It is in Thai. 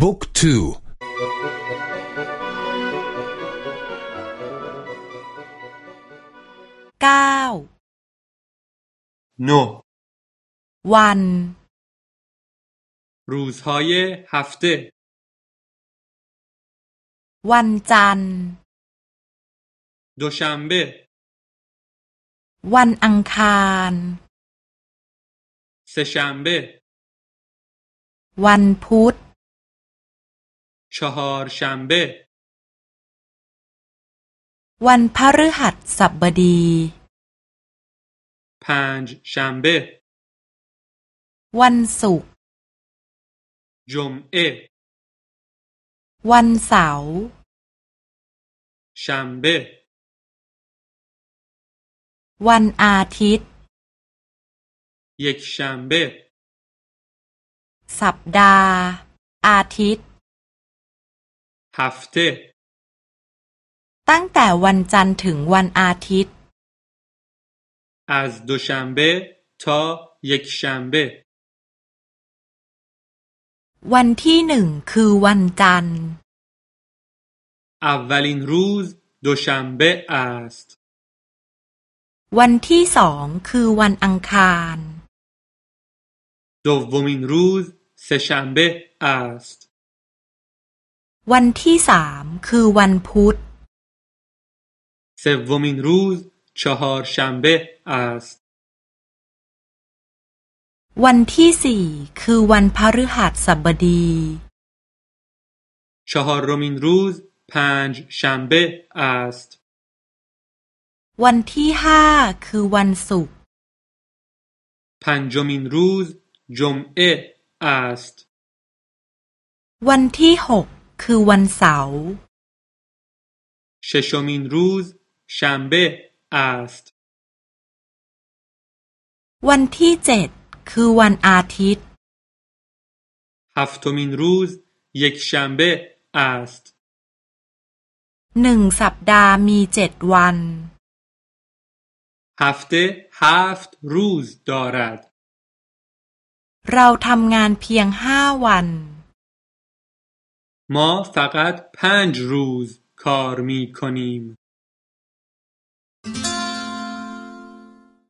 book twoเก้า نه วัน روزهای هفته วันจันทร์ دوشنبه วันอังคารเซชัมเบวันพุธ چهارشنبه วันพฤหัสบดี پنج شنبه วันศุกร์ جمعه วันเสาร์ شنبه วันอาทิตย์ یک شنبه สัปดาห์ อาทิตย์ هفته ตั้งแต่วันจันทร์ถึงวันอาทิตย์ از دوشنبه تا یک شنبه วันที่หนึ่งคือวันจันทร์ اولین روز دوشنبه است วันที่สองคือวันอังคาร دومین روز سهشنبه است วันที่สามคือวันพุธ سومین روز چهارشنبه است วันที่สี่คือวันพฤหัสบดี چهارمین روز پنج شنبه است วันที่ห้าคือวันศุกร์ پنجمین روز جمعه است วันที่หก คือวันเสาร์ ششمین روز شنبه است วันที่เจ็ดคือวันอาทิตย์ هفتمین روز یک شنبه است หนึ่งสัปดาห์มีเจ็ดวัน هفته هفت روز دارد เราทำงานเพียงห้าวัน ما فقط پنج روز کار می کنیم